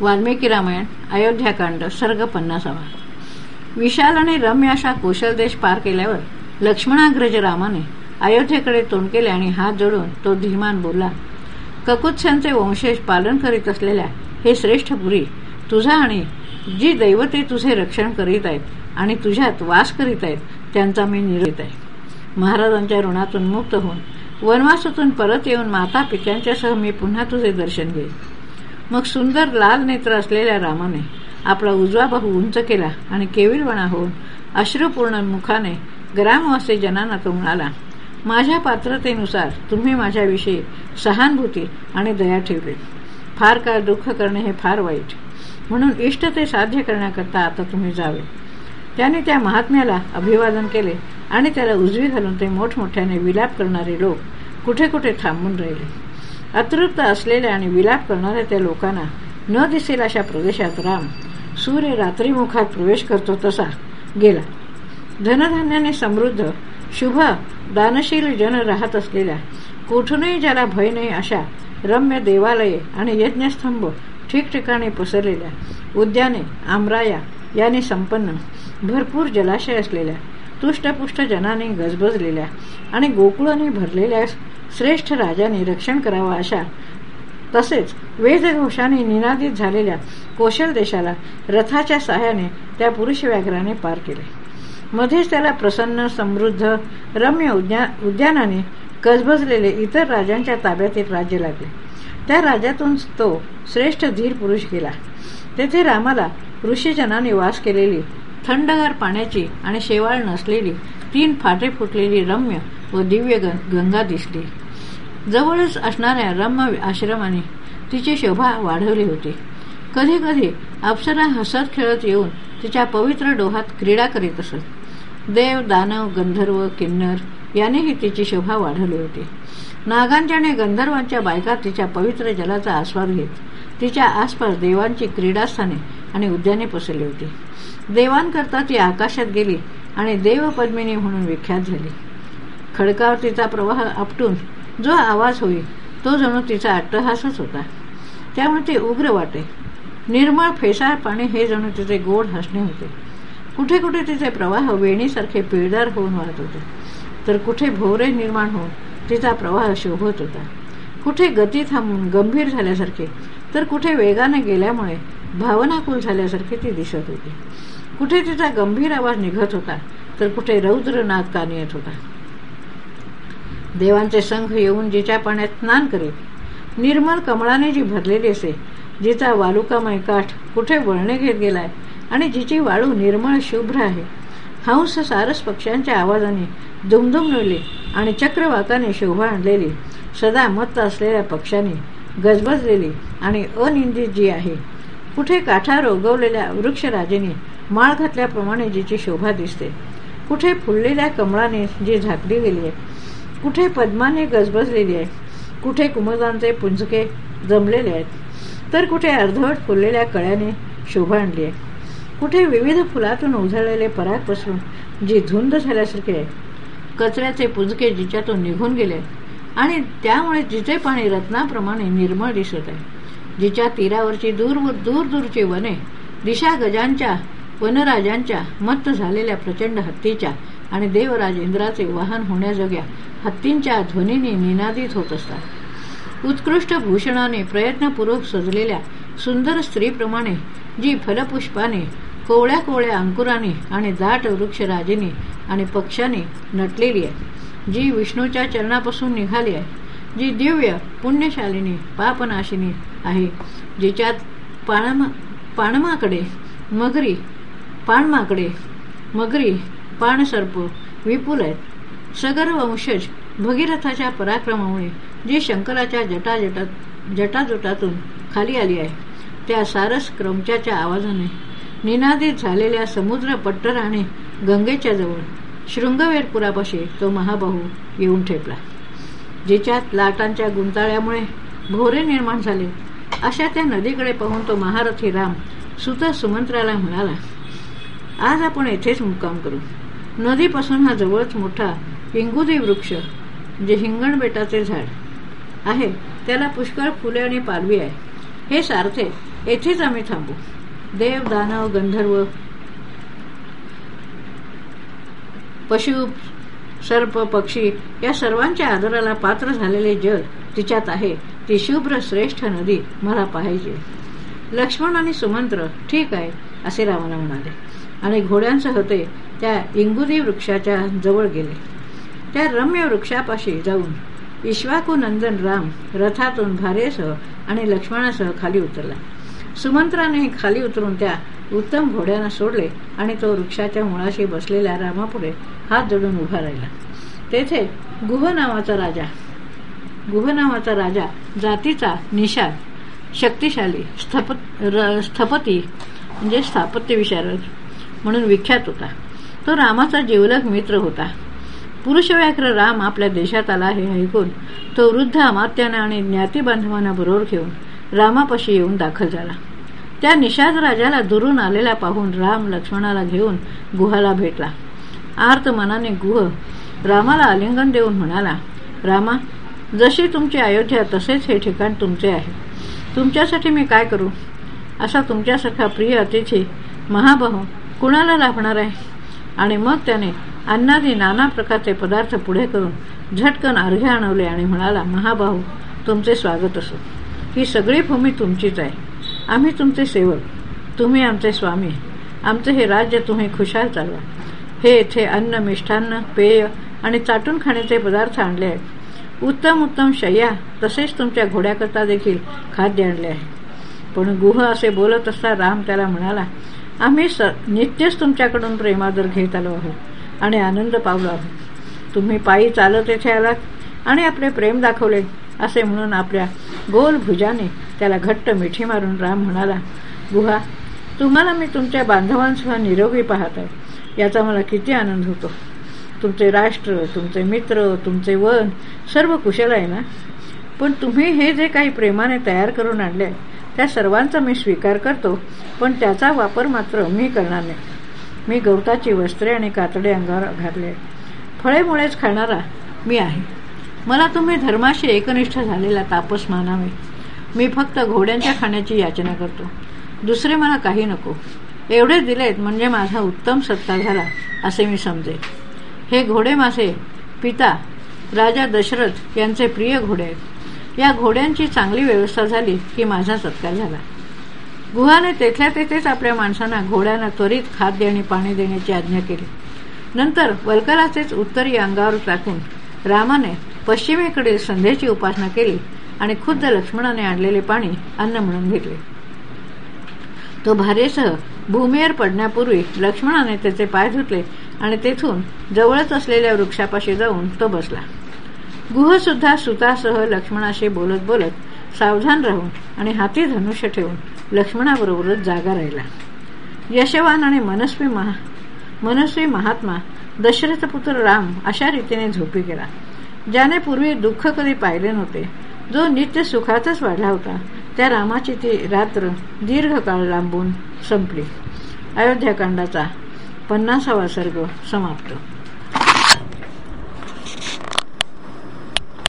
वाल्मिकी रामायण अयोध्याकांड सर्ग पन्नासावा. विशाल आणि रम्य अशा कुशल देश पार केल्यावर लक्ष्मणाग्रज रामाने अयोध्येकडे तोंड केले आणि हात जोडून तो धीमान बोलला ककुत्स्यांचे वंशेष पालन करीत असलेल्या हे श्रेष्ठ पुरी तुझा आणि जी दैवते तुझे रक्षण करीत आहेत आणि तुझ्यात वास करीत आहेत त्यांचा मी निरोध आहे. महाराजांच्या ऋणातून मुक्त होऊन वनवासातून परत येऊन माता पित्यांच्यासह मी पुन्हा तुझे दर्शन घेईन. मग सुंदर लाल नेत्र असलेल्या रामाने आपला उजवा बाहू उंच केला आणि केविलवणा होऊन अश्रुपूर्ण मुखाने ग्रामवासी जनांना तो म्हणाला माझ्या पात्रतेनुसार तुम्ही माझ्याविषयी सहानुभूती आणि दया ठेवली. फार काळ दुःख करणे हे फार वाईट. म्हणून इष्ट ते साध्य करण्याकरता आता तुम्ही जावे. त्याने त्या महात्म्याला अभिवादन केले आणि त्याला उजवी घालून ते मोठमोठ्याने विलाप करणारे लोक कुठे कुठे थांबून राहिले. अतृप्त असलेल्या आणि विलाप करणाऱ्या त्या लोकांना न दिसेल अशा प्रदेशात राम. सूर्य रात्रीमुखात प्रवेश करतो तसा गेला. धनधान्याने समृद्ध शुभ दानशील जन राहत असलेल्या कुठूनही ज्याला भय नाही अशा रम्य देवालये आणि यज्ञस्तंभ ठिकठिकाणी पसरलेल्या उद्याने आमराया याने संपन्न भरपूर जलाशय असलेल्या तुष्टपुष्ट जनाने गजबजलेल्या आणि गोकुळाने भरलेल्या श्रेष्ठ राजाने रक्षण करावं अशा तसेच वेदघोषाने निनादित झालेल्या कोशल देशाला रथाच्या सहाय्याने त्या पुरुष व्याघ्राने पार केले. मध्येच त्याला प्रसन्न समृद्ध रम्य उद्यानाने गजबजलेले इतर राजांच्या ताब्यातील राज्य लागले. त्या राज्यातून तो श्रेष्ठ धीर पुरुष गेला. तेथे रामाला ऋषीजनाने वास केलेली थंडगार पाण्याची आणि शेवाळ नसलेली तीन फाटे फुटलेली रम्य व दिव्य गंगा दिसली. जवळच असणाऱ्या रम्य आश्रमाने तिची शोभा वाढवली होती. कधी कधी अप्सरा हसत खेळत येऊन तिच्या पवित्र डोहात क्रीडा करीत असत. देव दानव गंधर्व किन्नर यानेही तिची शोभा वाढवली होती. नागांच्या आणि गंधर्वांच्या बायका तिच्या पवित्र जलाचा आस्वाद घेत तिच्या आसपास देवांची क्रीडास्थाने आणि उद्याने पसरली होती. देवांकरता ती आकाशात गेली आणि देवपद्मिनी म्हणून विख्यात झाली. खडकावर तिचा प्रवाह आपटून जो आवाज होई तो जणू तिचा अट्टहासच होता. त्यामुळे ते उग्र वाटे. निर्मळ फेसाळ पाणी हे जणू तिचे गोड हसणे होते. कुठे कुठे तिचे प्रवाह वेणीसारखे पिळदार होऊन वाहत होते. तर कुठे भोवरे निर्माण होऊन तिचा प्रवाह शोभत होता. कुठे गती थांबून गंभीर झाल्यासारखे तर कुठे वेगाने गेल्यामुळे भावनाकुल झाल्यासारखे ती दिसत होती. कुठे तिचा गंभीर आवाज निघत होता तर कुठे रौद्र नाद कान येत होता. देवांचे संघ येऊन जिच्या पाण्यात स्नान करीत निर्मल कमळाने जी भरलेली असे जिचा वालुकामय काठ कुठे वळणे घेत गेलाय आणि जिची वाळू निर्मळ शुभ्र आहे. हंस सारस पक्ष्यांच्या आवाजाने दुमदुम आणि चक्रवाकाने शोभा आणलेली सदा मत्त असलेल्या पक्षाने गजबजलेली आणि अनिंदित जी आहे कुठे काठा रोगवलेल्या वृक्षराजेने माळ घातल्याप्रमाणे जिची शोभा दिसते. कुठे फुललेल्या कमळाने जी झाकली गेली आहे. कुठे पद्माने गजबजलेली आहे. कुठे कुमदांचे पुंजके जमलेले आहेत. तर कुठे अर्धवट फुललेल्या कळ्याने शोभा आणली आहे. कुठे विविध फुलातून उधळलेले पराग पसरून जी धुंद झाल्यासारखे आहे. कचऱ्याचे पुंजके जिच्यातून निघून गेले. आणि त्यामुळे जिचे पाणी रत्नाप्रमाणे निर्मळ दिसत आहे. जिच्या तीरावरची दूर दूर दूरची वने दिशा गजांच्या वनराजांच्या मत्त झालेल्या प्रचंड हत्तीच्या आणि देवराज इंद्राचे वाहन होण्याजोग्या हत्तींच्या ध्वनीने निनादित होत असतात. उत्कृष्ट भूषणाने प्रयत्नपूर्वक सजलेल्या सुंदर स्त्रीप्रमाणे जी फलपुष्पाने कोवळ्या कोवळ्या अंकुराने आणि दाट वृक्षराजीने आणि पक्षाने नटलेली आहे. जी विष्णूच्या चरणापासून निघाली आहे. जी दिव्य पुण्यशालिनी पापनाशिनी आहे जिच्यात पाणमा पाणमाकडे मगरी पाणमाकडे मगरी पाणसर्प विपुल आहेत. सगर वंशज भगीरथाच्या पराक्रमामुळे जी शंकराच्या जटाजटात जटाजटातून खाली आली आहे त्या सारस क्रमच्याच्या आवाजाने निनादित झालेल्या समुद्र पट्टराने गंगेच्या जवळ शृंगवेरपुरापाशी तो महाबाहू येऊन ठेपला. जिच्यात लाटांच्या गुंताळ्यामुळे भोरे निर्माण झाले अशा त्या नदीकडे पाहून तो महारथी राम सुत सुमंत्राला म्हणाला आज आपण येथेच मुक्काम करू. नदीपासून हा जवळच मोठा हिंगुदी वृक्ष जे हिंगण बेटाचे झाड आहे त्याला पुष्कळ फुले आणि पालवी आहे. हे सारथे येथेच आम्ही थांबू. देव दानव गंधर्व पशु सर्प पक्षी या सर्वांच्या आदराला पात्र झालेले जल तिच्यात आहे. ती शुभ्र श्रेष्ठ नदी मला पाहिजे लक्ष्मण आणि सुमंत्र ठीक आहे असे रावण म्हणाले. आणि घोड्यांसह ते त्या इंगुदी वृक्षाच्या जवळ गेले. त्या रम्य वृक्षापाशी जाऊन नंदन राम रथातून भारेसह आणि लक्ष्मणासह खाली उतरला. सुमंत्राने खाली उतरून त्या उत्तम घोड्यांना सोडले आणि तो वृक्षाच्या मुळाशी बसलेल्या रामापुढे हात जोडून उभा राहिला. तेथे गुह नावाचा राजा गुह नावाचा राजा जातीचा निषाद शक्तिशाली स्थप स्थपती म्हणजे स्थापत्य विशारद म्हणून विख्यात होता. तो रामाचा जीवलक मित्र होता. पुरुषव्याघ्र राम आपल्या देशात आला हे ऐकून तो वृद्ध अमात्याने आणि ज्ञाती बांधवांना बरोबर घेऊन रामापाशी येऊन दाखल झाला. त्या निषाद राजाला दुरून आलेला पाहून राम लक्ष्मणाला घेऊन गुहाला भेटला. आर्त मनाने गुह रामाला आलिंगन देऊन म्हणाला रामा जशी तुमची अयोध्या तसेच हे ठिकाण तुमचे आहे. तुमच्यासाठी मी काय करू? असा तुमच्यासारखा प्रिय अतिथी महाबहू कुणाला लाभणार आहे? आणि मग त्याने अन्नादी नाना प्रकारचे पदार्थ पुढे करून झटकन अर्घ्य आणवले आणि म्हणाला महाबाहू तुमचे स्वागत असो. ही सगळी भूमी तुमचीच आहे. आम्ही तुमचे सेवक. तुम्ही आमचे स्वामी. आमचे हे राज्य तुम्ही खुशाल चालवा. हे येथे अन्न मिष्ठान्न पेय आणि चाटून खाण्याचे पदार्थ आणले आहेत. उत्तम उत्तम शय्या तसेच तुमच्या घोड्याकरता देखील खाद्य आणले आहे. पण गुह असे बोलत असता राम त्याला म्हणाला आम्ही स नित्यच तुमच्याकडून प्रेमादर घेत आलो आहोत. आणि आनंद पावलो आहोत. तुम्ही पायी चालत येथे आलात आणि आपले प्रेम दाखवले असे म्हणून आपल्या गोल भुजाने त्याला घट्ट मिठी मारून राम म्हणाला गुहा तुम्हाला मी तुमच्या बांधवांसह निरोगी पाहत आहे. याचा मला किती आनंद होतो. तुमचे राष्ट्र तुमचे मित्र तुमचे वन सर्व कुशल आहे ना? पण तुम्ही हे जे काही प्रेमाने तयार करून आणले त्या सर्वांचा मी स्वीकार करतो पण त्याचा वापर मात्र मी करणार नाही. मी गवताची वस्त्रे आणि कातडे अंगावर घातले. फळेमुळेच खाणारा मी आहे. मला तुम्ही धर्माशी एकनिष्ठ झालेला तापस मानावे. मी फक्त घोड्यांच्या खाण्याची याचना करतो. दुसरे मला काही नको. एवढे दिलेत म्हणजे माझा उत्तम सत्ता झाला असे मी समजे हे घोडे माझे पिता राजा दशरथ यांचे प्रिय घोडे आहेत. या घोड्यांची चांगली व्यवस्था झाली की माझा सत्कार झाला. गुहाने तेथल्या तेथेच आपल्या माणसांना घोड्यांना त्वरित खाद्य आणि पाणी देण्याची आज्ञा केली. नंतर वल्कराचेच उत्तरी अंगावर टाकून रामाने पश्चिमेकडील संध्येची उपासना केली आणि खुद्द लक्ष्मणाने आणलेले पाणी अन्न म्हणून घेतले. तो भार्येसह भूमीवर पडण्यापूर्वी लक्ष्मणाने त्याचे पाय धुतले आणि तेथून जवळच असलेल्या वृक्षापाशी जाऊन तो बसला. गुह सुद्धा सुतासह लक्ष्मणाशी बोलत बोलत सावधान राहून आणि हाती धनुष्य ठेवून लक्ष्मणाबरोबरच जागा राहिला. यशवान आणि मनस्वी महा मनस्वी महात्मा दशरथपुत्र राम अशा रीतीने झोपी गेला. ज्याने पूर्वी दुःख कधी पाहिले नव्हते जो नित्य सुखातच वाढला होता त्या रामाची ती रात्र दीर्घकाळ लांबून संपली. अयोध्याकांडाचा पन्नासावा सर्ग समाप्त.